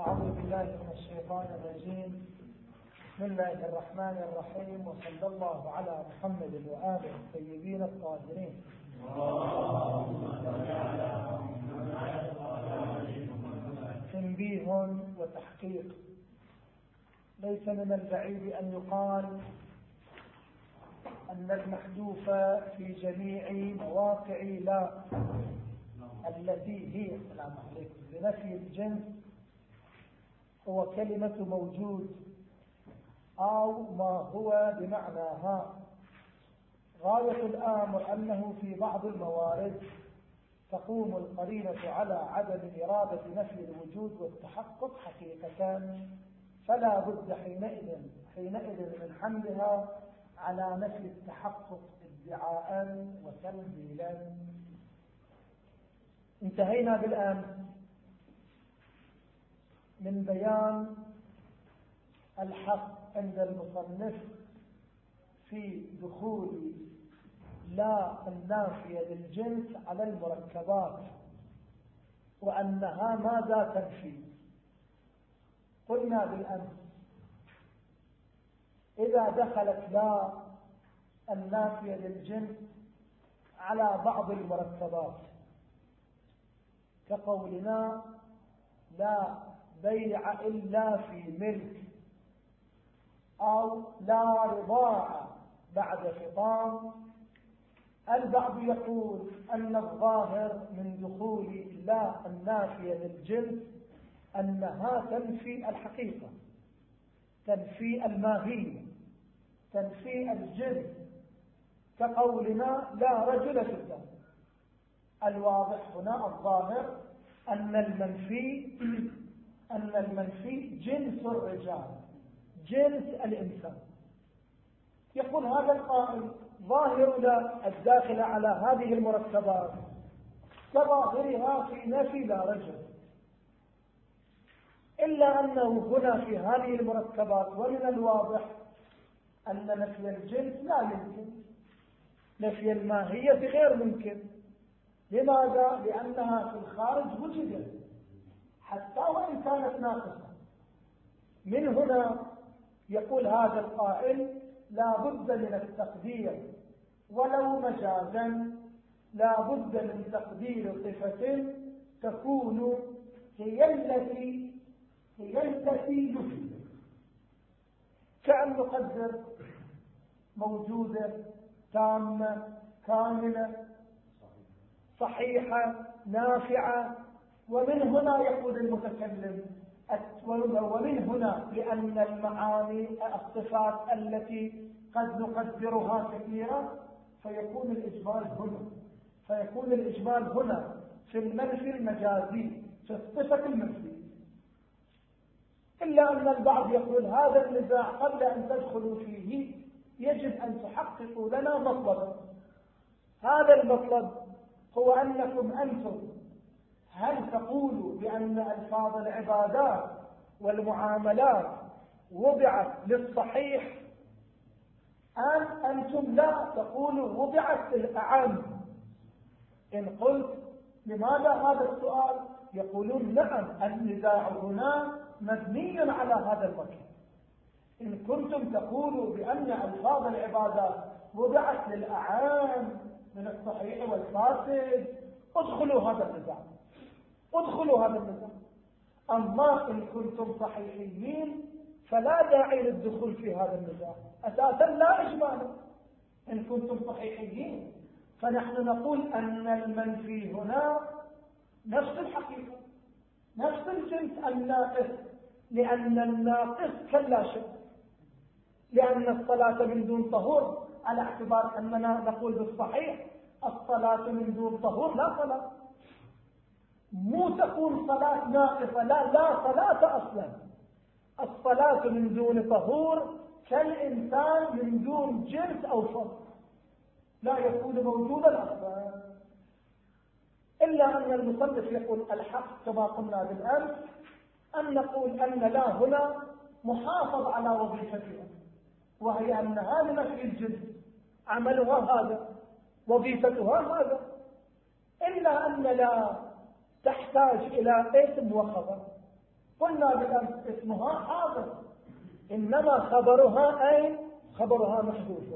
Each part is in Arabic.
أعوذ بالله من الشيطان الرجيم. بسم الله الرحمن الرحيم وصلى الله على محمد وآله الطيبين الطاهرين. تنبيه وتحقيق. ليس من البعيد أن يقال أن المحذوف في جميع مواقع لا التي هي السلام عليكم بنفي الجنس هو كلمة موجود أو ما هو بمعناها غاية الآمر أنه في بعض الموارد تقوم القرينة على عدم إرادة نفي الوجود والتحقق حقيقة. فلا بد حينئذ حينئذ من حملها على نفي التحقق ادعاء وتنزيلا انتهينا بالآن. من بيان الحق عند المصنف في دخول لا النافية للجنس على المركبات وأنها ماذا تنفي؟ قلنا بالأمس إذا دخلت لا النافية للجنس على بعض المركبات كقولنا لا بيع إلا في ملك أو لا رضاع بعد فطام البعض يقول أن الظاهر من دخول لا النافية للجنس أنها تنفي الحقيقة تنفي الماهية تنفي الجنس كقولنا لا رجل في الدم. الواضح هنا الظاهر أن المنفي أن المنفي جنس الرجال جنس الإنسان. يقول هذا القائل ظاهر الداخل على هذه المركبات. كظاهرها في نفي لا رجل. إلا أنه هنا في هذه المركبات ومن الواضح أن نفي الجنس لا يمكن. نفي الماهية غير ممكن. لماذا؟ لأنها في الخارج وجدت. حتى وإن كانت ناقصة. من هنا يقول هذا القائل لا بد من التقدير ولو مجازا لا بد من تقدير صفة تكون هي التي هي التي نفي كأن نقدر موجودة تامة كاملة صحيحة نافعة ومن هنا يقول المتكلم ومن هنا لأن المعاني الصفات التي قد نقدرها كثيرا فيكون الإجمال هنا. فيكون الإجمال هنا في المنفي المجازي في الصفة المنفية إلا أن البعض يقول هذا النزاع قبل أن تدخلوا فيه يجب أن تحققوا لنا مطلبا هذا المطلب هو أنكم أنتم هل تقولوا بأن ألفاظ العبادات والمعاملات وضعت للصحيح؟ أم أنتم لا تقولوا وضعت للأعم؟ إن قلت لماذا هذا السؤال؟ يقولون نعم النزاع هنا مبني على هذا المكان إن كنتم تقولوا بأن ألفاظ العبادات وضعت للأعام من الصحيح والفاسد ادخلوا هذا النزاع. ادخلوا هذا النزاع أما إن كنتم صحيحيين فلا داعي للدخول في هذا النزاع أساسا لا إجمالا. إن كنتم صحيحيين فنحن نقول أن المنفي هنا نفس الحقيقة نفس الجنس الناقص لأن الناقص كلا شيء. لأن الصلاة من دون طهور على اعتبار أننا نقول بالصحيح الصلاة من دون طهور لا صلاة. مو تكون صلاة ناقصة لا لا صلاة أصلا. الصلاة من دون طهور كالإنسان من دون جنس أو فرق لا يكون موجودا أصلا. إلا أن المصنف يقول الحق كما قلنا بالأمس أن نقول أن لا هنا محافظ على وظيفتها وهي أنها لنفي الجنس عملها هذا وظيفتها هذا. إلا أن لا تحتاج إلى اسم وخبر. قلنا بالأمس اسمها حاضر. إنما خبرها أين؟ خبرها محذوف.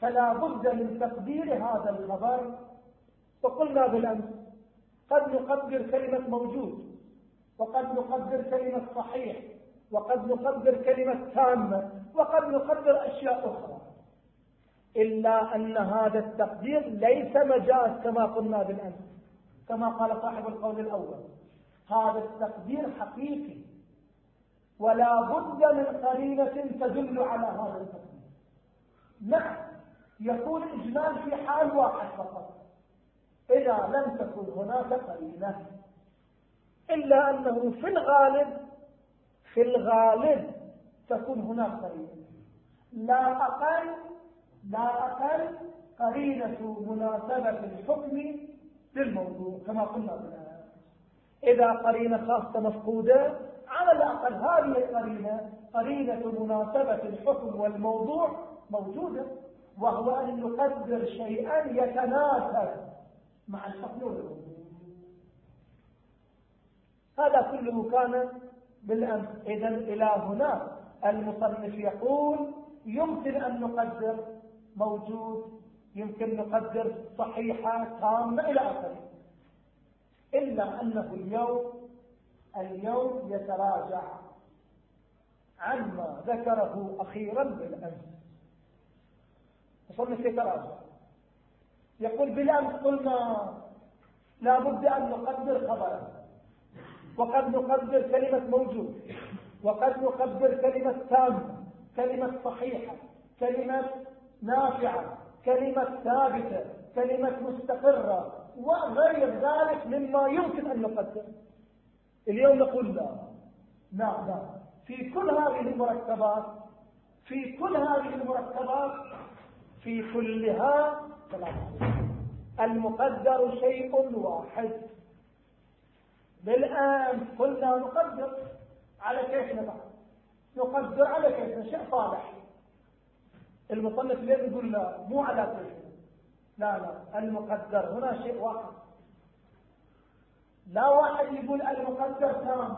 فلا بد من تقدير هذا الخبر. وقلنا بالأمس قد نقدر كلمة موجود وقد نقدر كلمة صحيح وقد نقدر كلمة تامة وقد نقدر أشياء أخرى. إلا أن هذا التقدير ليس مجاز كما قلنا بالأمس. كما قال صاحب القول الأول. هذا التقدير حقيقي. ولا بد من قرينة تدل على هذا التقدير. نعم يكون إجمال في حال واحد فقط. إذا لم تكن هناك قرينة إلا أنه في الغالب في الغالب تكون هناك قرينة. لا أقل لا أقل قرينة مناسبة الحكم للموضوع كما قلنا بالآن إذا قرينة خاصة مفقودة على الأقل هذه القرينة قرينة مناسبة الحكم والموضوع موجودة وهو أن نقدر شيئا يتناسب مع الحكم والموضوع. هذا كله كان بالأمس. إذا إلى هنا المصنف يقول يمكن أن نقدر موجود يمكن نقدر صحيحة تامة إلى آخره. إلا أنه اليوم اليوم يتراجع عما ذكره أخيرا بالأمس. مصنف يتراجع يقول بالأمس قلنا لا بد أن نقدر خبرا. وقد نقدر كلمة موجود. وقد نقدر كلمة تامة. كلمة صحيحة. كلمة نافعة. كلمة ثابتة كلمة مستقرة وغير ذلك مما يمكن أن نقدر اليوم نقول لا. لا لا. في كل هذه المركبات في كل هذه المركبات في كلها المقدر شيء واحد. بالآن قلنا نقدر على كيفنا نقدر على كيفنا شيء صالح المصنف ليه يقول لا؟ مو على كيفنا لا لا. المقدر. هنا شيء واحد. لا واحد يقول المقدر تام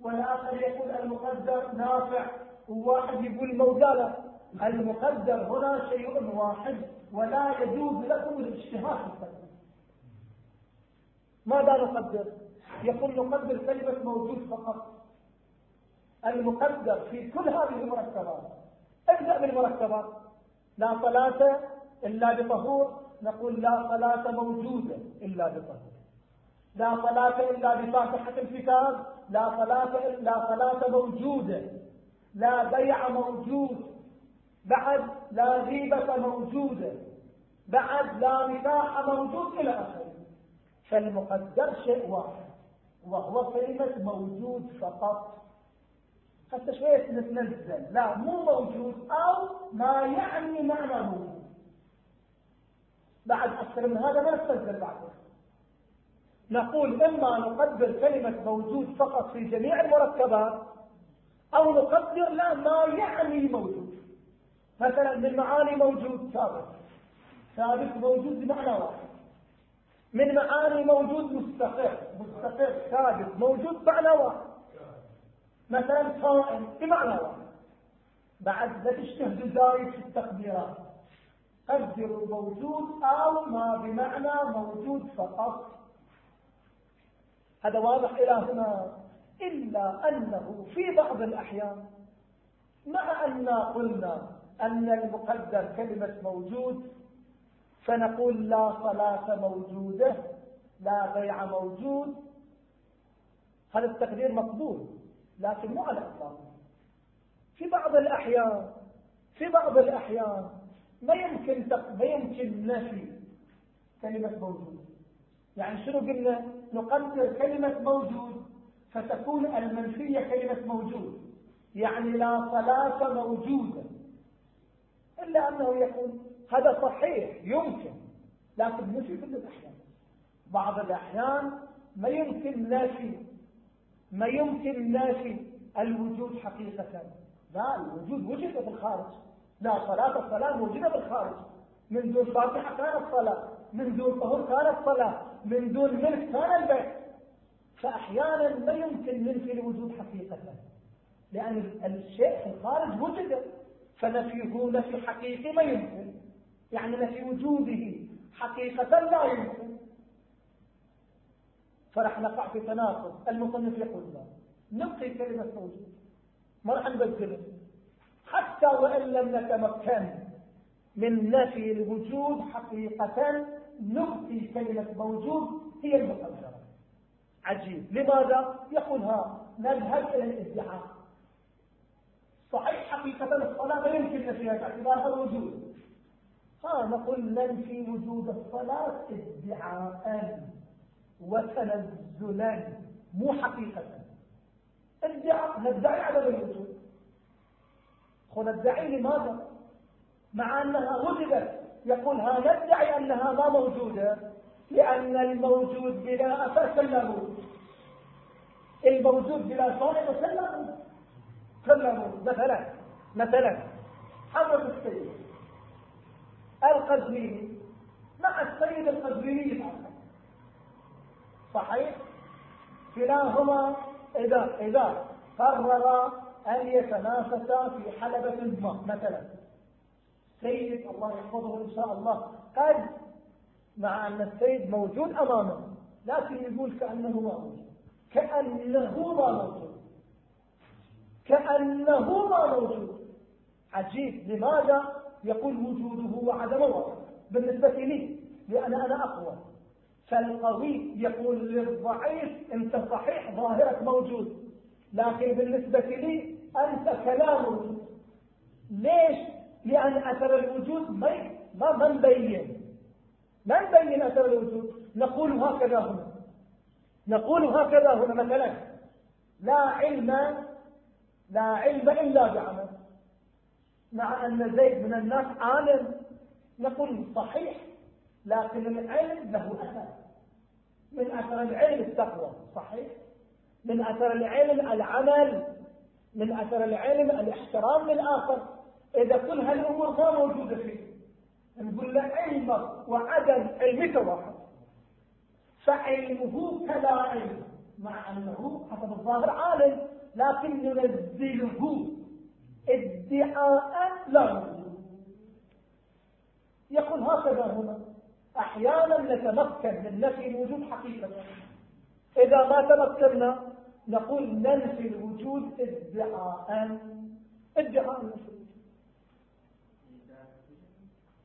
والآخر يقول المقدر نافع وواحد يقول موجالة المقدر هنا شيء واحد ولا يجوز لكم الاجتهاد في التقدير ماذا نقدر؟ يقول نقدر كلمة موجود فقط. المقدر في كل هذه المركبات ابدأ بالمركبات لا صلاة إلا بطهور. نقول لا صلاة موجودة إلا بطهور. لا صلاة إلا بفاتحة الكتاب. لا صلاة إلا صلاة موجودة. لا بيع موجود. بعد لا غيبة موجودة. بعد لا نكاح موجود إلى آخره. فالمقدر شيء واحد وهو كلمة موجود فقط. حتى شوية نتنزل لا مو موجود أو ما يعني معنى موجود بعد أكثر من هذا ما نتنزل بعد نقول إما نقدر كلمة موجود فقط في جميع المركبات أو نقدر لا ما يعني موجود. مثلا من معاني موجود ثابت. ثابت موجود بمعنى واحد. من معاني موجود مستقر مستقر ثابت موجود معنى واحد. مثلا صائم بمعنى واحد. بعد لا تجتهدوا زايد في التقديرات. قدروا موجود أو ما بمعنى موجود فقط. هذا واضح إلى هنا. إلا أنه في بعض الأحيان مع أن قلنا أن المقدر كلمة موجود فنقول لا صلاة موجودة لا بيع موجود هذا التقدير مقبول. لكن مو على الإطلاق في بعض الأحيان في بعض الأحيان ما يمكن ما يمكن نفي كلمة موجود. يعني شنو قلنا؟ نقدر كلمة موجود فتكون المنفية كلمة موجود. يعني لا صلاة موجودة. إلا أنه يقول هذا صحيح يمكن. لكن مش في كل الأحيان. بعض الأحيان ما يمكن نافي ما يمكن نافي الوجود حقيقة. لا الوجود وجد في الخارج لا صلاة الصلاة موجودة في الخارج من دون فاتحة كانت صلاة من دون طهور كانت صلاة من دون ملك كان البيت. فأحيانا ما يمكن ننفي الوجود لأن الشيء في الخارج وجد فنفيه نفي حقيقي ما يمكن. يعني نفي وجوده حقيقة لا يمكن. فرح نقع في تناقض. المصنف يقول لا. نبقي كلمة موجود ما راح نبدله حتى وإن لم نتمكن من نفي الوجود حقيقة نبقي كلمة موجود هي المقدرة. عجيب. لماذا؟ يقول ها نذهب إلى الادعاء صحيح حقيقة الصلاة لا يمكن نفيها باعتبارها الوجود. ها نقول ننفي وجود الصلاة ادعاء وتنزلا مو حقيقة. ادعاء ندعي عدم الوجود ندعي لماذا؟ مع أنها وجدت. يقول ها ندعي أنها ما موجودة لأن الموجود بلا أساس لا موجود. الموجود بلا صاحب سلموا سلموا مثلا مثلا حضرة السيد القزويني. مع السيد القزويني صحيح؟ كلاهما إذا إذا قرر أن يتنافسا في حلبة ما مثلا. سيد الله يحفظه إن شاء الله. قد مع أن السيد موجود أمامه لكن يقول كأنه ما موجود. كأنه ما موجود. كأنه ما موجود. عجيب. لماذا؟ يقول وجوده وعدمه. بالنسبة لي لأن أنا أقوى. فالقوي يقول للضعيف أنت صحيح ظاهرك موجود. لكن بالنسبة لي أنت كلام. ليش؟ لأن أثر الوجود ما ما نبين ما نبين أثر الوجود. نقول هكذا هنا. نقول هكذا هنا مثلا. لا علم لا علم إلا بعمل. مع أن زيد من الناس عالم. نقول صحيح. لكن العلم له أثر. من أثر العلم التقوى صحيح. من أثر العلم العمل. من أثر العلم الاحترام للآخر. إذا كل هالأمور ما موجودة فيه. نقول له علمك وعدم علمك واحد فعلمه كلا علم مع أنه حسب الظاهر عالم لكن ننزله ادعاء لا يقول هكذا هنا. أحيانا نتمكن من نفي الوجود حقيقة. إذا ما تمكنا نقول ننفي الوجود ادعاء ادعاء نفي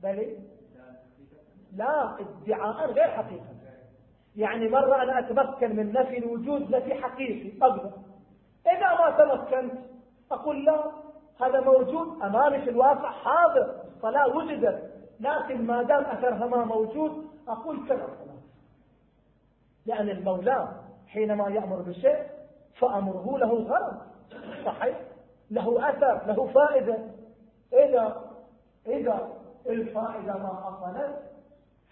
بل لا ادعاء غير حقيقة. يعني مرة أنا أتمكن من نفي الوجود نفي حقيقي أقدر إذا ما تمكنت أقول لا هذا موجود أمامي في الواقع حاضر الصلاة وجدت لكن ما دام أثرها ما موجود أقول كذا. لأن المولى حينما يأمر بشيء فأمره له غرض. صحيح؟ له أثر له فائدة. إذا إذا الفائدة ما حصلت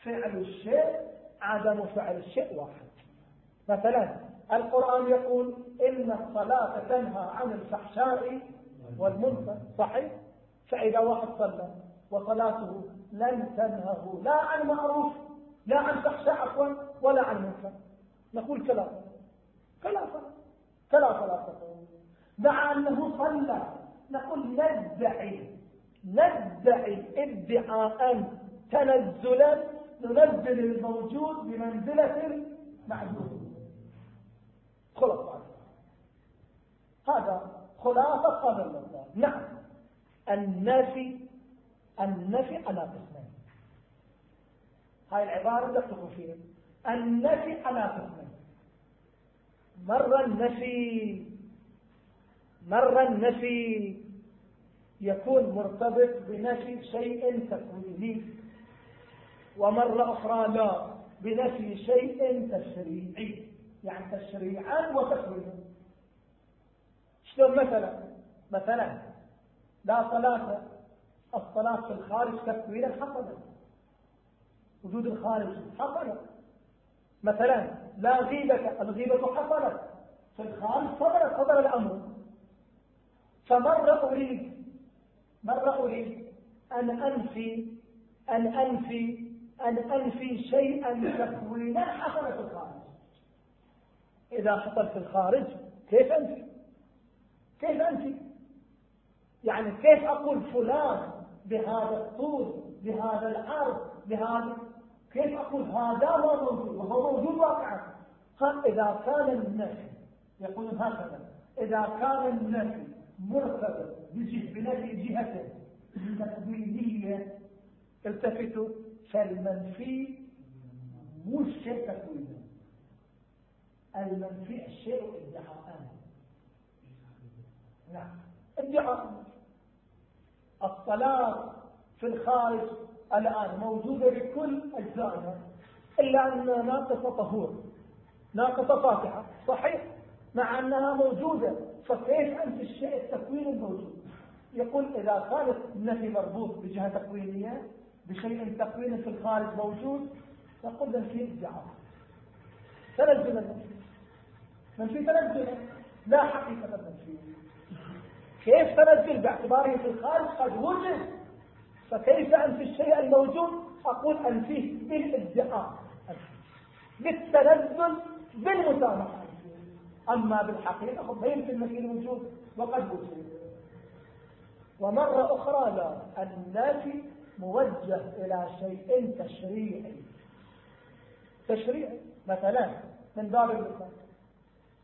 فعل الشيء عدم فعل الشيء واحد. مثلا القرآن يقول إن الصلاة تنهى عن الفحشاء والمنكر. صحيح؟ فإذا واحد صلى وصلاته لن تنهه لا عن معروف لا عن فحشاء عفوا ولا عن منكر. نقول كلا كلا كلا صلاة. مع أنه صلى. نقول ندعي ندعي ادعاء. تنزلا. ننزل الموجود بمنزلة المعدوم خلاص. هذا خلاصة هذا الموضوع نعم. النفي النفي على قسمين. هاي العبارة دققوا فيها. النفي على قسمين. مرة النفي. مرة النفي. يكون مرتبط بنفي شيء تكويني ومرة أخرى لا. بنفي شيء تشريعي. يعني تشريعا وتكوينا شلون مثلا؟ مثلا لا صلاة. الصلاة في الخارج تكوينا حصلت وجود الخارج حصلت مثلا لا غيبة الغيبة حصلت. في الخارج صدر صدر الأمر. فمرة أريد مرة أريد أن أنفي أن أنفي أن أنفي شيئا تكوينا حصل في الخارج. إذا حصل في الخارج كيف أنفي؟ كيف أنت يعني كيف أقول فلان بهذا الطول بهذا العرض بهذا كيف أقول؟ هذا هو موجود وهو موجود واقعا. إذا كان النفي يقولون هكذا إذا كان النفي مرتبط بنفي جهته تكوينية التفتوا فالمنفي مو الشيء تكويني المنفي الشيء ادعاء نعم. ادعاء الصلاة في الخارج الآن موجودة بكل أجزائها إلا أن ناقصة طهور ناقصة فاتحة. صحيح مع أنها موجودة فكيف أنت الشيء التكوين الموجود؟ يقول إذا كانت النفي مربوط بجهة تكوينية بشيء تكوين في الخارج موجود يقول في ادعاء تنزل المنفي منفي تنزل لا حقيقة المنفي كيف تنزل باعتباره في الخارج؟ قد وجد. فكيف أنفي الشيء الموجود؟ أقول أنفيه بالادعاء. بالتنزل بالمسامحة. أما بالحقيقة ما يمكن نفي الوجود وقد وجد. ومرة أخرى لا النافي موجه إلى شيء تشريعي. تشريعي. مثلا من باب المثال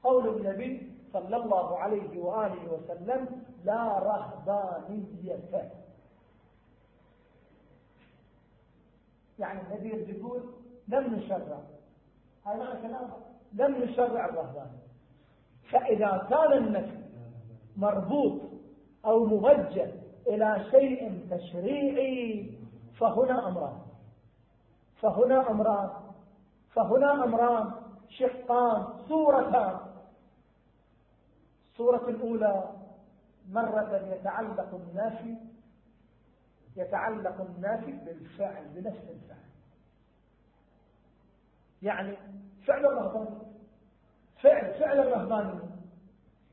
قول النبي صلى الله عليه وآله وسلم لا رهبانية يعني النبي يقول لم نشرع. هذا كلامه. لم نشرع الرهبانية فإذا كان النفي مربوط أو موجه إلى شيء تشريعي فهنا أمران. فهنا أمران. فهنا أمران. شقان. صورتان. الصورة الأولى مرة يتعلق النافي يتعلق النافي بالفعل بنفس الفعل. يعني فعل الرهباني فعل فعل الرهباني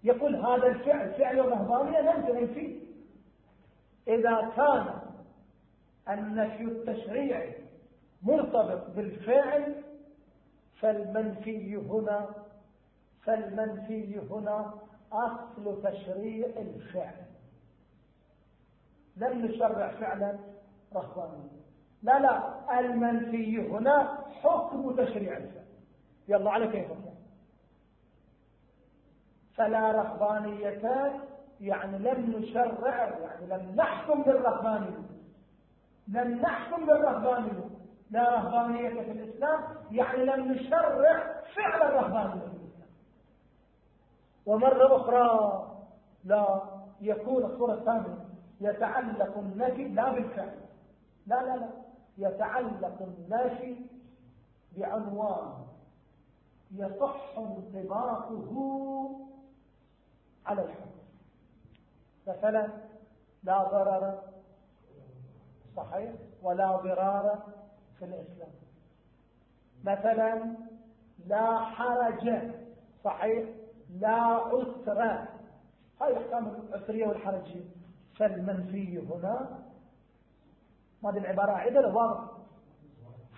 يقول هذا الفعل فعل الرهبانية لم فيه إذا كان النفي التشريعي مرتبط بالفعل فالمنفي هنا فالمنفي هنا أصل تشريع الفعل. لم نشرع فعلا رهبانيا لا لا المنفي هنا حكم تشريع الفعل. يلا على كيف فلا رهبانية يعني لم نشرع يعني لم نحكم بالرهبانية لم نحكم بالرهبانية لا رهبانية في الإسلام يعني لم نشرع فعل الرهبانية ومرة أخرى لا يكون الصورة الثانية يتعلق النفي لا بالفعل. لا لا لا. يتعلق النفي بعنوان يصح انطباقه على الحكم مثلا لا ضرر صحيح ولا ضرار في الإسلام. مثلا لا حرج صحيح. لا عسر. هاي أحكام العسرية والحرجية فالمنفي هنا. هذه العبارة عدل واضح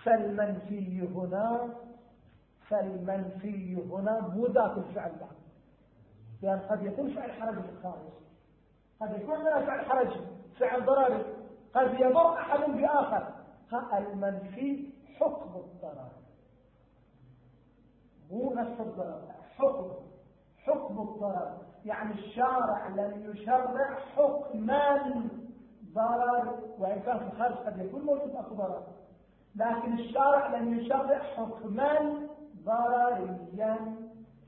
فالمنفي هنا. فالمنفي هنا. مو ذات الفعل بعد. لأن قد يكون فعل حرج في الخارج قد يكون من فعل حرج. فعل ضرر. قد يضر أحد بآخر. المنفي حكم الضرر. مو نفس الضرر. حكم. حكم الضرر. يعني الشارع لم يشرع حكما ضرر وإن كان في الخارج قد يكون موجود أكو ضرر. لكن الشارع لم يشرع حكما ضرريا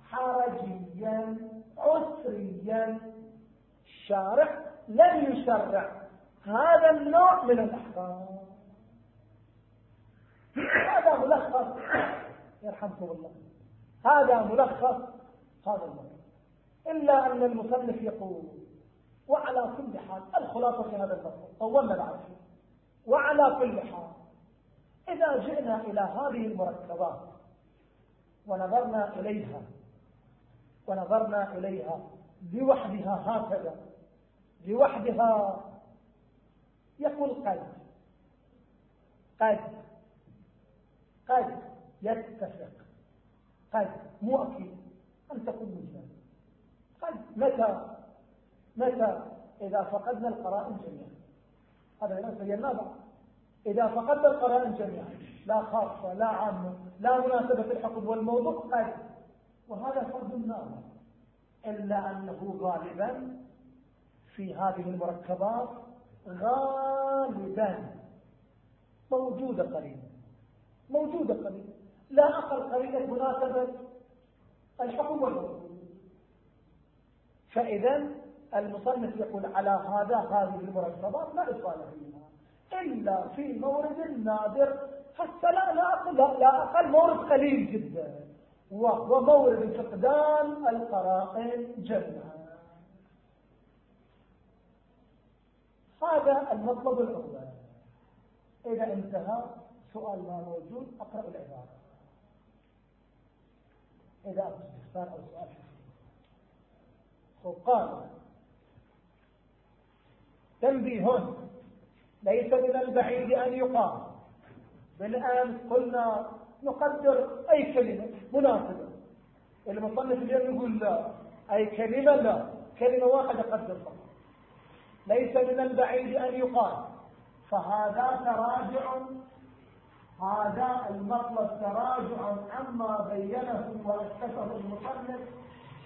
حرجيا عسريا. الشارع لم يشرع هذا النوع من الأحكام. هذا ملخص. يرحمكم الله. هذا ملخص. هذا الموضوع إلا أن المصنف يقول وعلى كل حال الخلاصة في هذا الموضوع طولنا العرف وعلى كل حال إذا جئنا إلى هذه المركبات ونظرنا إليها ونظرنا إليها لوحدها هكذا لوحدها يقول قد قد قد يتفق قد مو أكيد أن تكون مجمل قد متى؟ متى؟ إذا فقدنا القرائن جميعا. هذا ليس بيناه إذا فقدنا القرائن جميعا لا خاصة لا عامة لا مناسبة الحكم والموضوع أي وهذا فرض النار إلا أنه غالبا في هذه المركبات غالبا موجودة قليلا. موجودة قليلا. لا أقل قليلا مناسبة الحكم والموضوع فإذا المصنف يقول على هذا هذه المركبات لا إصالة إلا في مورد نادر. حتى لا, لا, أقل, لا أقل مورد قليل جدا. وهو مورد فقدان القرائن جمعا هذا المطلب الأول. إذا انتهى سؤال ما موجود أقرأ العبارة. إذا استفسار أو سؤال. قال تنبيه ليس من البعيد أن يقال. بالآن قلنا نقدر أي كلمة مناسبة. المصنف اليوم يقول لا. أي كلمة لا. كلمة واحدة قدر فقط. ليس من البعيد أن يقال. فهذا تراجع هذا المطلب تراجع عما بينه وأسسه المصنف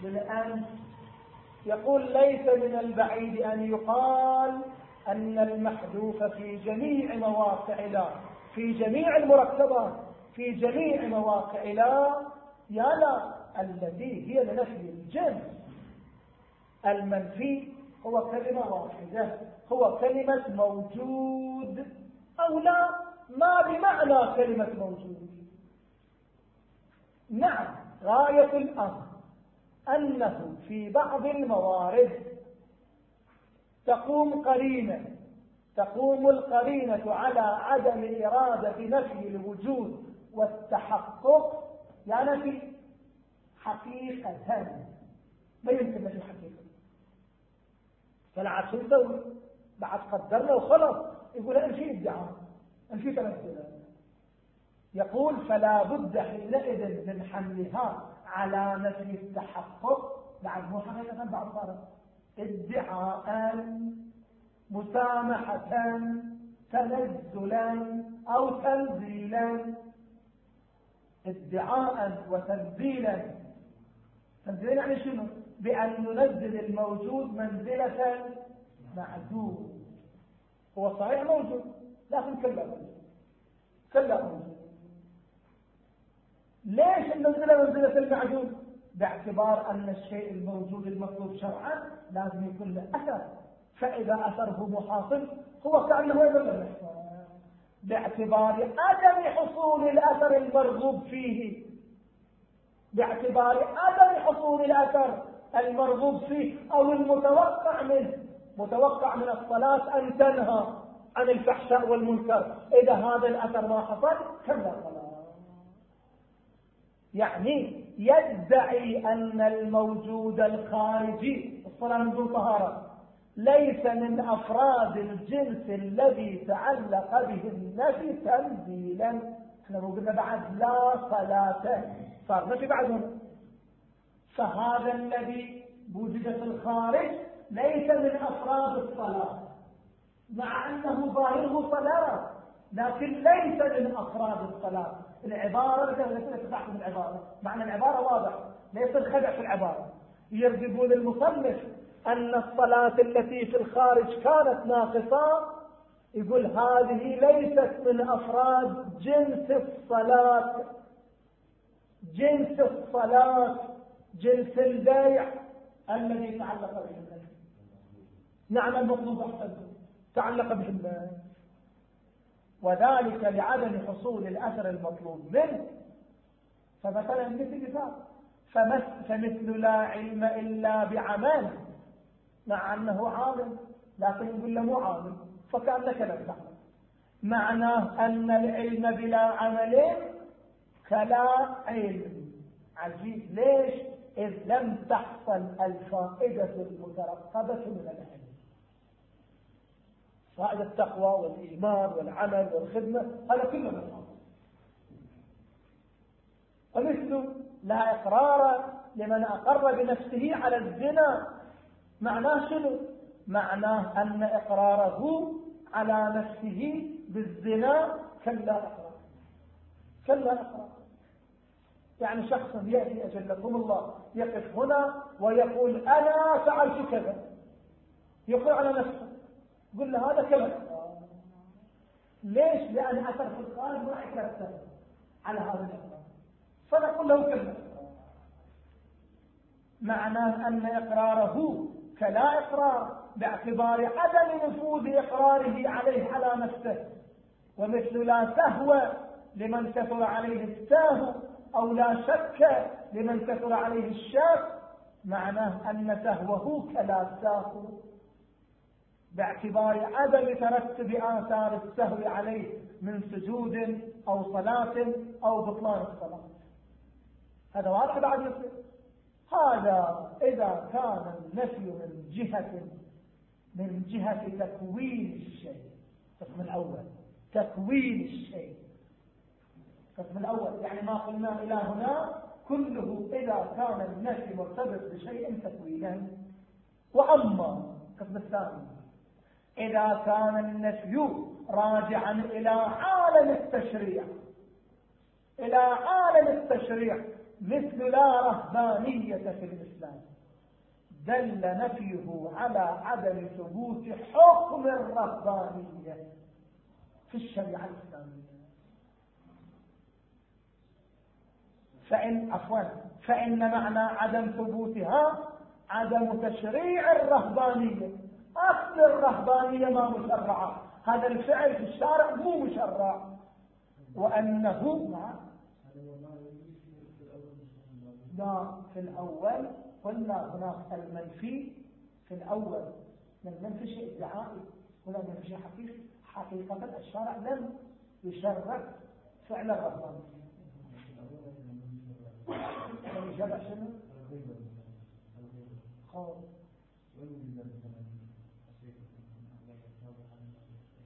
بالآن يقول ليس من البعيد أن يقال أن المحذوف في جميع مواقع لا في جميع المركبات في جميع مواقع لا يا لا التي هي لنفي الجنس المنفي هو كلمة واحدة هو كلمة موجود أو لا. ما بمعنى كلمة موجود. نعم غاية الأمر أنه في بعض الموارد تقوم قرينة تقوم القرينة على عدم إرادة نفي الوجود والتحقق لا نفي حقيقة. ما يمكن نفي حقيقة فالعكس يسوي بعد قدرنا وخلص يقول انفي ادعاء. انفي تمثلا يقول فلا بد حينئذ من حملها على نفي التحقق. بعد مو حقيقة بعد صار ادعاء مسامحة تنزلا أو تنزيلا. ادعاء وتنزيلا. تنزيلا يعني شنو؟ بأن ننزل الموجود منزلة معدوم. هو صحيح موجود. لكن كلا موجود ليش ننزل منزلة المعدوم باعتبار أن الشيء الموجود المطلوب شرعا لازم يكون له أثر. فإذا أثره محاصل هو كأنه يدل باعتبار عدم حصول الأثر المرغوب فيه. باعتبار عدم حصول الأثر المرغوب فيه أو المتوقع منه. متوقع من الصلاة أن تنهى. عن الفحشاء والمنكر. إذا هذا الأثر ما حصل صلاة يعني يدعي أن الموجود الخارجي الصلاة من دون طهارة ليس من أفراد الجنس الذي تعلق به النفي تنزيلا. إحنا قلنا بعد لا صلاة صار نفي بعد هنا فهذا الذي وجد في الخارج ليس من أفراد الصلاة. مع أنه ظاهره صلاة لكن ليس من أفراد الصلاة العبارة التي تحكم العبارة. معنى العبارة واضح ليس الخدع في العبارة. يرغبون المصنف أن الصلاة التي في الخارج كانت ناقصة يقول هذه ليست من أفراد جنس الصلاة. جنس الصلاة جنس البيع الذي تعلق به. نعم المطلوب أحسن. تعلق به وذلك لعدم حصول الأثر المطلوب منه. فمثلا مثل مثال فمثل لا علم إلا بعمل مع أنه عالم لكن يقول له مو عالم فكأنك لم تعلم. معناه أن العلم بلا عمل كلا علم. عجيب ليش؟ إذ لم تحصل الفائدة المترقبة من العلم. فائدة التقوى والإيمان والعمل والخدمة هذا كله من ومثل لا إقرار لمن أقر بنفسه على الزنا. معناه شنو؟ معناه أن إقراره على نفسه بالزنا كلا إقرار. كلا إقرار. يعني شخص يأتي أجلكم الله يقف هنا ويقول أنا فعلت كذا. يقول على نفسه يقول له هذا كذا ليش؟ لأن أثر في القلب ما أكرته على هذا الإقرار فنقول له كذا معناه أن إقراره كلا إقرار باعتبار عدم نفوذ إقراره عليه على نفسه. ومثل لا سهو لمن كثر عليه السهو أو لا شك لمن كثر عليه الشك معناه أن سهوه كلا سهو باعتبار عدم ترتب آثار السهو عليه من سجود أو صلاة أو بطلان الصلاة. هذا واضح بعد يصير هذا إذا كان النفي من جهة من جهة تكوين الشيء. القسم الأول. تكوين الشيء. القسم الأول. يعني ما قلنا إلى هنا كله إذا كان النفي مرتبط بشيء تكوينا. وأما القسم الثاني. إذا كان النفي راجعا إلى عالم التشريع إلى عالم التشريع مثل لا رهبانية في الإسلام. دل نفيه على عدم ثبوت حكم الرهبانية في الشريعة الإسلامية. فإن عفوا فإن معنى عدم ثبوتها عدم تشريع الرهبانية. أصل الرهبانية ما مشرعة. هذا الفعل في الشارع مو مشرع. وأنه لا في الأول قلنا هناك المنفي في الأول. من المنفي شيء ادعائي ولا منفي شيء حقيقي. حقيقة الشارع لم يشرع فعل الرهبان لم يشرع شنو؟ خوف.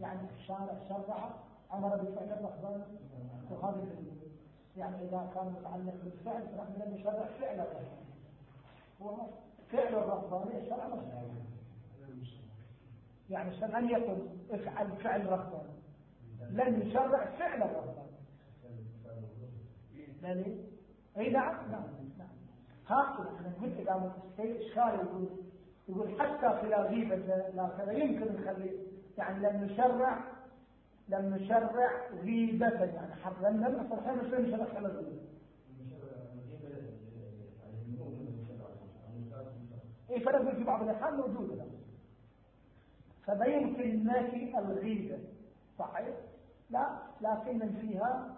يعني الشارع شرع أمر بفعل الرحمن وهذا يعني إذا كان متعلق بالفعل فنحن لم نشرع فعل هو فعل الرحمن شرع يعني الشرع لم يقل افعل فعل الرحمن لم يشرع فعل الرحمن ليه؟ اي نعم نعم نعم. هكذا أنا قلت اذا اشكال يقول يقول حتى في غيبة لا يمكن نخلي يعني لم نشرع لم نشرع غيبة يعني حرمنا من الصحيح مش نشرع على الغيبة إيه فنقول في بعض الأحيان موجودة. فما يمكن نافي الغيبة. صحيح؟ لا لكن فيها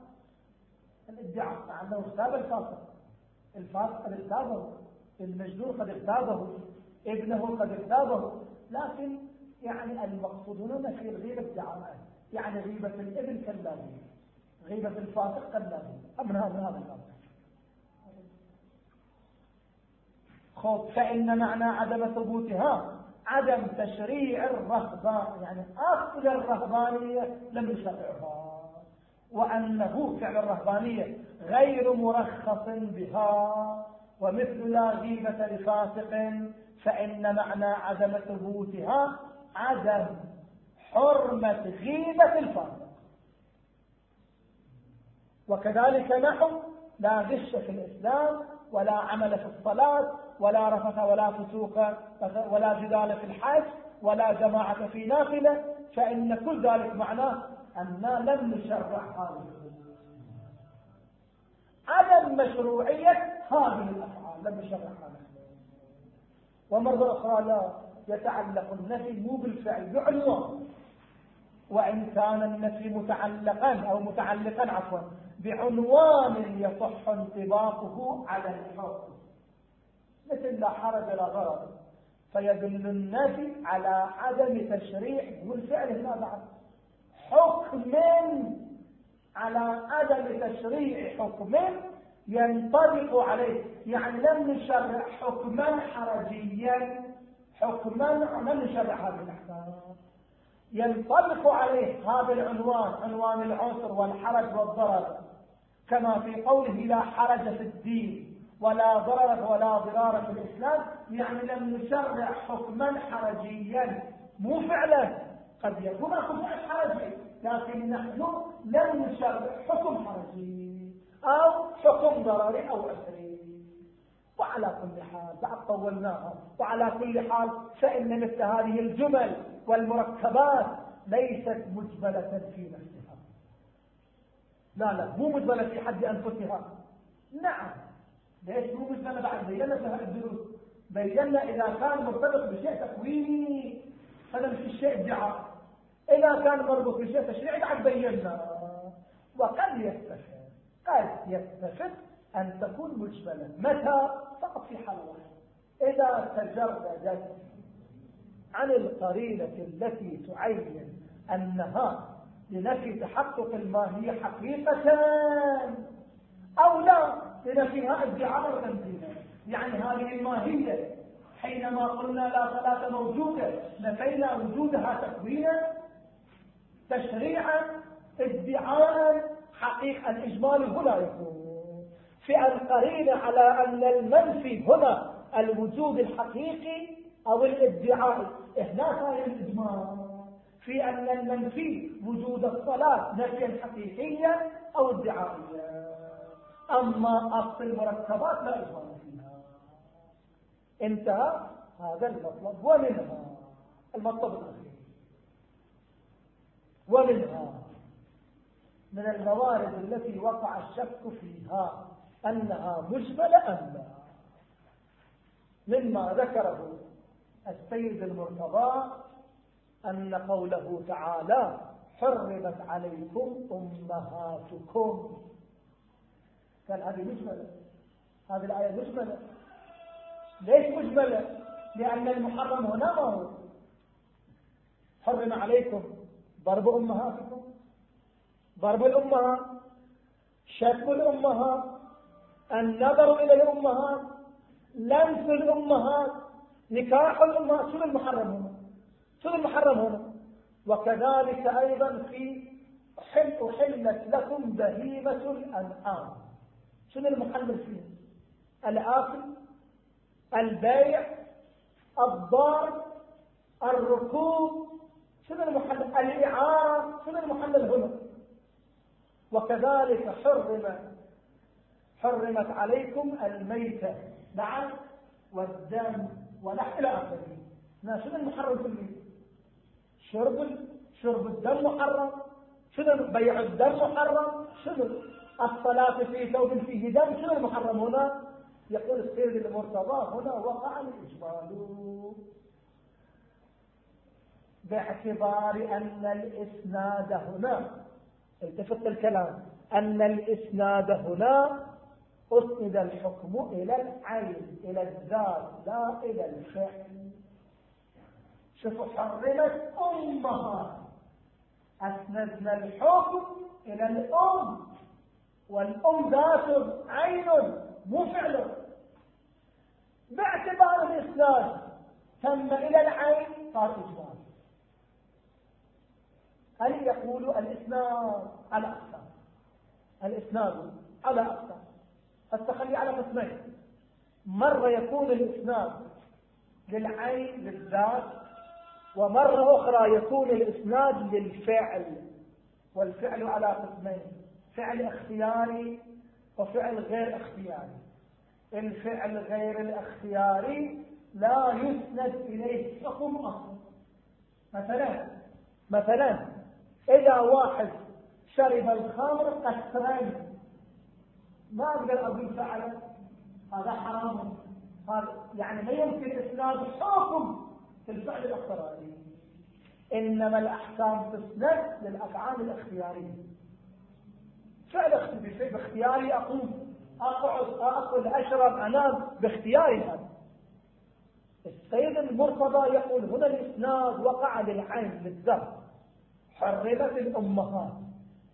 الادعاء. مع انه اغتاب الفاسق الفاسق قد اغتابه المجنون قد اغتابه. ابنه قد اغتابه لكن يعني المقصود هنا نفي الغيبة ادعاء يعني غيبة الابن كاللاهي غيبة الفاسق كاللاهي من هذا هذا الأمر خب فإن معنى عدم ثبوتها عدم تشريع الرهبان. يعني أصل الرهبانية لم يشرعها. وأنه فعل الرهبانية غير مرخص بها. ومثل لا غيبة لفاسق فإن معنى عدم ثبوتها عدم حرمة غيبة الفاسق وكذلك نحو لا غش في الإسلام ولا عمل في الصلاة ولا رفث ولا فسوق ولا جدال في الحج ولا جماعة في نافلة فإن كل ذلك معناه أننا لم نشرع هذه عدم مشروعية هذه الأفعال لم نشرع هذه. ومرة أخرى لا يتعلق النفي مو بالفعل بعنوان. وإن كان النفي متعلقا أو متعلقا عفوا بعنوان يصح انطباقه على الحكم مثل لا حرج لا ضرر فيدل النبي على عدم تشريع والفعل هنا بعد حكم على عدم تشريع حكم ينطبق عليه. يعني لم نشرع حكما حرجيا حكما لم نشرع هذه الأحكام. ينطبق عليه هذا العنوان عنوان العسر والحرج والضرر. كما في قوله لا حرج في الدين ولا ضرر ولا ضرار في الإسلام يعني لم نشرع حكما حرجيا. مو فعلا. قد يكون فعل حرجي لكن نحن لم نشرع حكم حرجي. أو حكم ضرري أو أسري. وعلى كل حال بعد طولناها وعلى كل حال فإن مثل هذه الجمل والمركبات ليست مجملة في نفسها. لا لا مو مجملة في حد أنفسها. نعم. ليش مو مجملة بعد؟ بينا في الدروس. بينا إذا كان مرتبط بشيء تكويني هذا مش الشيء ادعاء إذا كان مربوط بشيء تشريعي بعد بينا وقد يستفد قد يستفد أن تكون مجملة متى؟ فقط في واحدة. إذا تجردت عن القرينة التي تعين أنها لنفي تحقق الماهية حقيقة أو لا لنفيها ادعاء وتنزيلا يعني هذه الماهية حينما قلنا لا صلاة موجودة نفينا وجودها تكوينا تشريعا ادعاء حقيقة الإجمال هنا يكون في القرينة على أن المنفي هنا الوجود الحقيقي أو الادعاء. هنا كان الإجمال. في أن المنفي وجود الصلاة نفيا حقيقيا أو ادعائيا. أما أصل المركبات لا إجمال فيها. انتهى هذا المطلب ومنها. المطلب الأخير. ومنها. من الموارد التي وقع الشك فيها أنها مجملة أم لا. مما ذكره السيد المرتضى أن قوله تعالى حرمت عليكم أمهاتكم. قال هذه مجملة. هذه الآية مجملة. ليش مجملة؟ لأن المحرم هنا ما هو. حرم عليكم ضرب أمهاتكم. ضرب الأمهات شتم الأمهات النظر إلى الأمهات لمس الأمهات نكاح الأمهات شنو المحرم هنا؟ شنو المحرم هنا؟ وكذلك أيضا في حل أحلت لكم بهيمة الأنعام. شنو المحلل فيه الآكل البيع الضار الركوب. شنو المحلل الإعارة. شنو المحلل هنا؟ وكذلك حرم حرمت عليكم الميتة. نعم. والدم ولحم إلى آخره. شنو المحرم في الميت؟ شرب شرب الدم محرم. شنو بيع الدم محرم؟ شنو الصلاة في ثوب فيه دم؟ شنو المحرم هنا؟ يقول السيد المرتضى هنا وقع الإجمال. باعتبار أن الإسناد هنا التفت الكلام أن الإسناد هنا أسند الحكم إلى العين إلى الذات لا إلى الفعل. شوفوا حرمت أمها. أسندنا الحكم إلى الأم. والأم ذات عين مو فعل. باعتبار الإسناد تم إلى العين صار إجمال. هل يقول الإسناد على أقسام؟ الإسناد على أقسام. التخلي على قسمين. مرة يكون الإسناد للعين للذات ومرة أخرى يكون الإسناد للفعل والفعل على قسمين. فعل اختياري وفعل غير اختياري. الفعل غير الاختياري لا يسند إليه حكم أصلا. مثلا مثلا إذا واحد شرب الخمر قسرين ما أقدر أقول فعلا. هذا حرام. هذا يعني ما يمكن إسناد حكم في الفعل الاضطراري إنما الأحكام تسند للأفعال الاختيارية. فعل باختياري أقوم أقعد أأكل أشرب أنام باختياري هذا. السيد المرتضى يقول هنا الإسناد وقع للعين للذات حرمت الأمهات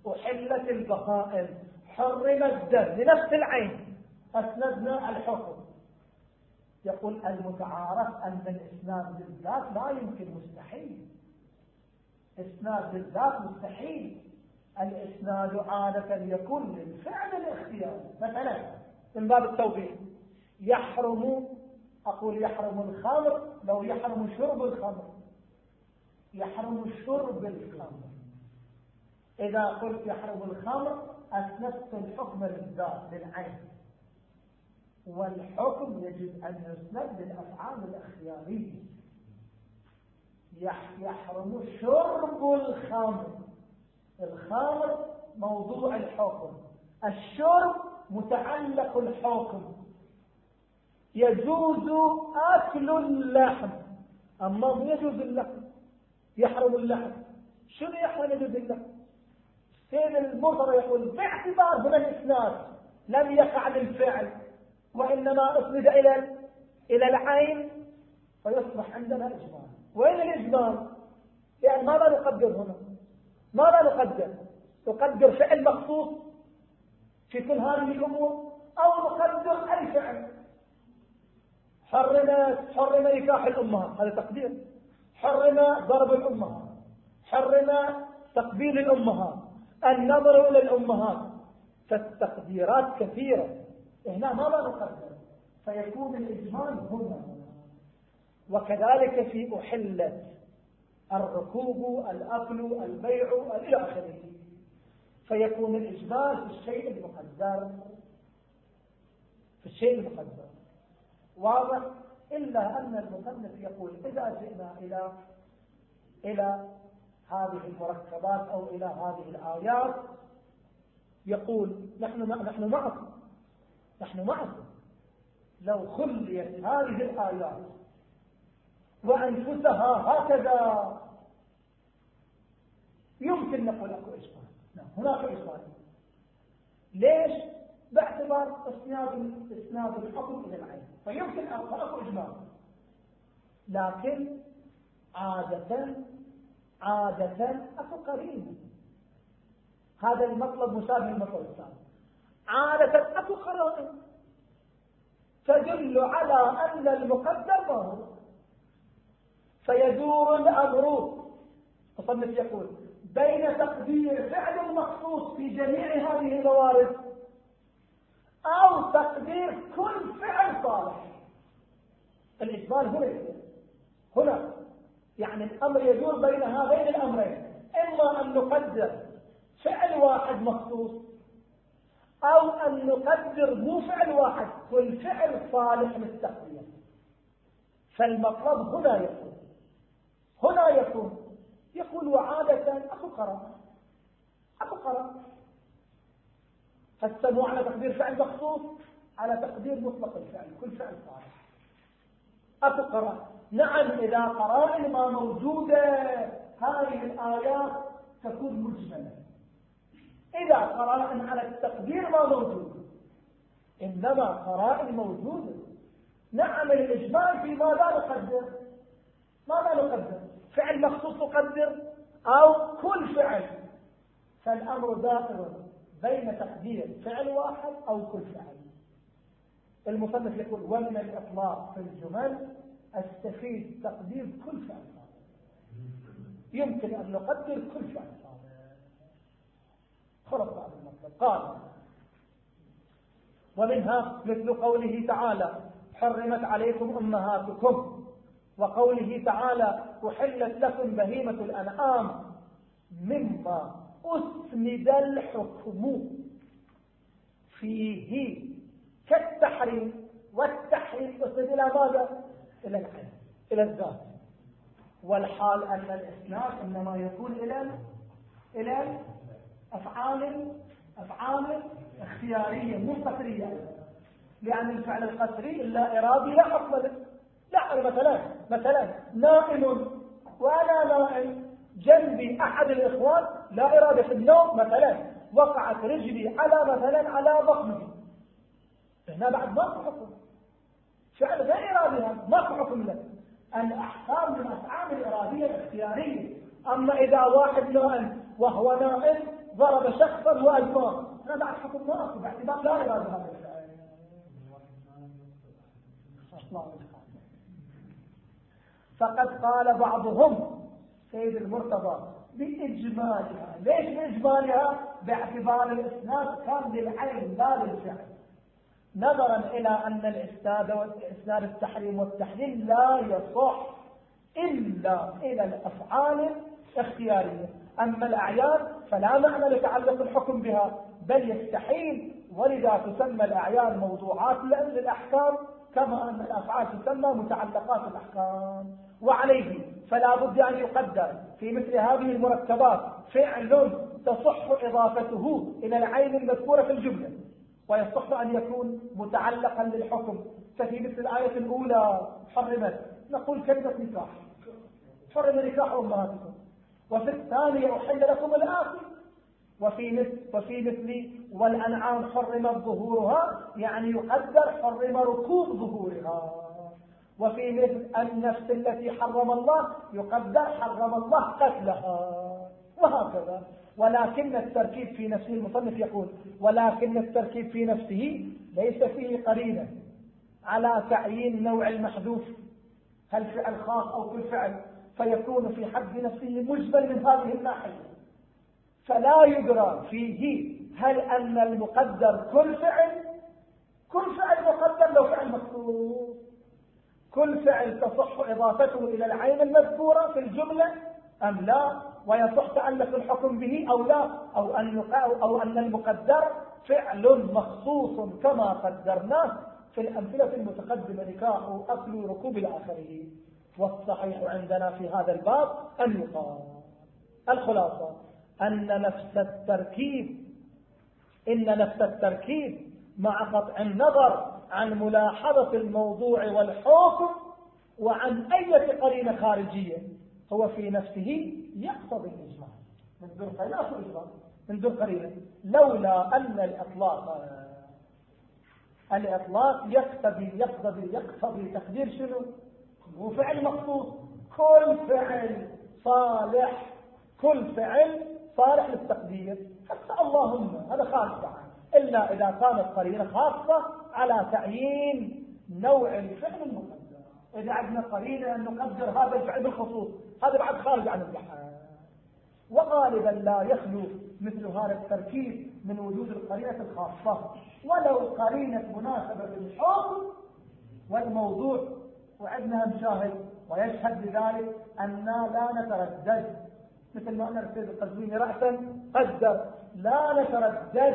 وحلت البهائم حرم الدم لنفس العين أسندنا الحكم. يقول المتعارف أن الإسناد بالذات لا يمكن مستحيل. إسناد بالذات مستحيل. الإسناد عادة يكون للفعل الاختياري مثلا من باب التوضيح يحرم أقول يحرم الخمر لو يحرم شرب الخمر. يحرم شرب الخمر إذا قلت يحرم الخمر أسندت الحكم للذات للعين. والحكم يجب أن يسند للأفعال الاختيارية يحرم شرب الخمر. الخمر موضوع الحكم. الشرب متعلق الحكم يجوز أكل اللحم. أما ما يجوز اللحم يحرم اللحم. شنو يحرم يجوز اللحم سيد المطر يقول باعتبار هنا الإسناد. لم يقع للفعل وإنما أسند إلى إلى العين فيصبح عندنا إجمال. وين الإجمال؟ يعني ماذا نقدر هنا؟ ماذا نقدر؟ نقدر فعل مخصوص في كل هذه الأمور أو نقدر أي فعل؟ حرم حرم نكاح الأمهات هذا تقدير. حرم ضرب الأمهات حرم تقبيل الأمهات النظر إلى الأمهات. فالتقديرات كثيرة. هنا ماذا نقدر فيكون الإجمال هنا. وكذلك في أحلت الركوب الأكل البيع إلى آخره. فيكون الإجمال في الشيء المقدر. في الشيء المقدر. واضح؟ إلا أن المصنف يقول إذا جئنا إلى إلى هذه المركبات أو إلى هذه الآيات يقول نحن نحن معكم. نحن معكم. لو خليت هذه الآيات وأنفسها هكذا يمكن نقول أكو إجمال نعم هناك إجمال ليش؟ باعتبار إسناد إسناد الحكم إلى العين. فيمكن أن أكو اجمال لكن عادة عادة أكو قرين هذا المطلب مشابه للمطلب الثاني. عادة أكو قرائن تدل على أن المقدر ما هو فيدور الأمر. مصنف يقول بين تقدير فعل مخصوص في جميع هذه الموارد أو تقدير كل فعل صالح. الإجمال هنا. هنا. يعني الأمر يدور بين هذين الأمرين. إما أن نقدر فعل واحد مخصوص أو أن نقدر مو فعل واحد كل فعل صالح للتقدير فالمطلب هنا يكون. هنا يكون. يقول وعادة أكو قرار. أكو قرار. قسموا على تقدير فعل مخصوص على تقدير مطلق الفعل كل فعل صالح. قرائن نعم إذا قرائن ما موجودة هذه الآيات تكون مجملة. إذا قرائن على التقدير ما موجود إنما قرائن موجودة. نعم الإجمال في ماذا نقدر؟ ماذا نقدر؟ فعل مخصوص نقدر أو كل فعل. فالأمر دائر بين تقدير فعل واحد أو كل فعل. المصنف يقول ومن الإطلاق في الجمل أستفيد تقدير كل فعل يمكن أن نقدر كل فعل خلص بعض المطلب قال ومنها مثل قوله تعالى حرمت عليكم أمهاتكم. وقوله تعالى أحلت لكم بهيمة الأنعام مما أسند الحكم فيه كالتحريم والتحريم أسند إلى ماذا؟ إلى العلم إلى الذات. والحال أن الإسناد إنما يكون إلى إلى أفعال أفعال اختيارية مو قصرية لأن الفعل القصري إلا إرادي لا حكم له لا مثلا مثلا نائم وأنا نائم جنبي أحد الإخوان إرادة في النوم مثلا وقعت رجلي على مثلا على بطنه هنا بعد ما حكم فعل غير إرادي ما في حكم له. الأحكام من الأفعال الإرادية الاختيارية. أما إذا واحد نائم وهو نائم ضرب شخصا وأجماه أنا بعد حكم ناقص باعتبار لا إرادة هذا فقد قال بعضهم سيد المرتضى بإجمالها ليش بإجمالها باعتبار الإسناد كان للعين لا للفعل. نظرا إلى أن الإسناد والإسناد التحريم والتحليل لا يصح إلا إلى الأفعال الاختيارية. أما الأعيان فلا معنى لتعلق الحكم بها بل يستحيل ولذا تسمى الأعيان موضوعات للأحكام كما أن الأفعال تسمى متعلقات الأحكام وعليه فلا بد أن يقدر في مثل هذه المركبات فعل تصح إضافته إلى العين المذكورة في الجملة ويصح أن يكون متعلقا للحكم. ففي مثل الآية الأولى حرمت نقول كلمة نكاح. حرم نكاح أمهاتكم. وفي الثانية أحل لكم الآخر. وفي مثل وفي مثل والأنعام حرمت ظهورها يعني يقدر حرم ركوب ظهورها. وفي مثل النفس التي حرم الله يقدر حرم الله قتلها. وهكذا. ولكن التركيب في نفسه المصنف يقول ولكن التركيب في نفسه ليس فيه قرينة على تعيين نوع المحذوف هل فعل خاص أو كل فعل فيكون في حد نفسه مجبل من هذه الناحية. فلا يدرى فيه هل أن المقدر كل فعل؟ كل فعل مقدر لو فعل مخصوص كل فعل تصح إضافته إلى العين المذكورة في الجملة أم لا؟ ويصح تعلق الحكم به أو لا؟ أو أن, أو أن المقدر فعل مخصوص كما قدرناه في الأمثلة المتقدمة نكاح أكل ركوب الآخرين. والصحيح عندنا في هذا الباب أن يقال الخلاصة. أن نفس التركيب إن نفس التركيب مع قطع النظر عن ملاحظة الموضوع والحكم وعن أي قرينة خارجية هو في نفسه يقتضي الإجماع من دون قرينة من دون قرينة. لولا أن الإطلاق الإطلاق يقتضي يقتضي يقتضي تقدير شنو؟ هو فعل مخصوص كل فعل صالح كل فعل صالح للتقدير. حتى اللهم هذا عنه إلا إذا كانت قرينة خاصة على تعيين نوع الفعل المقدر. إذا عندنا قرينة أن نقدر هذا الفعل بالخصوص. هذا بعد خارج عن البحث وغالبا لا يخلو مثل هذا التركيب من وجود القرينة الخاصة. ولو قرينة مناسبة للحكم والموضوع وعندنا مشاهد ويشهد بذلك أننا لا نتردد مثل ما أنا السيد القزويني رأسا قدر لا نتردد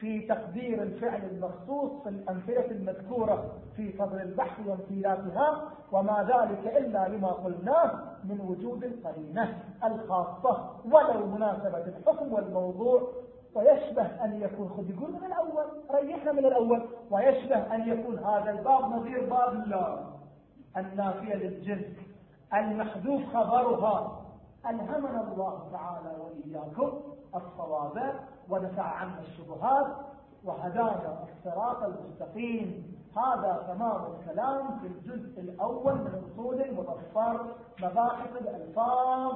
في تقدير الفعل المخصوص في الأمثلة المذكورة في فضل البحث وامتيازها وما ذلك إلا لما قلناه من وجود القرينة الخاصة. ولو مناسبة الحكم والموضوع ويشبه أن يكون خذ يقول من الأول ريحنا من الأول ويشبه أن يكون هذا الباب نظير باب الله النافية للجنس المحذوف خبرها ألهمنا الله تعالى وإياكم الصواب ودفع عنا الشبهات وهدانا الصراط المستقيم هذا تمام الكلام في الجزء الأول من أصول المظفر مباحث الألفاظ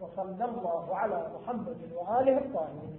وصلى الله على محمد وآله الطاهرين.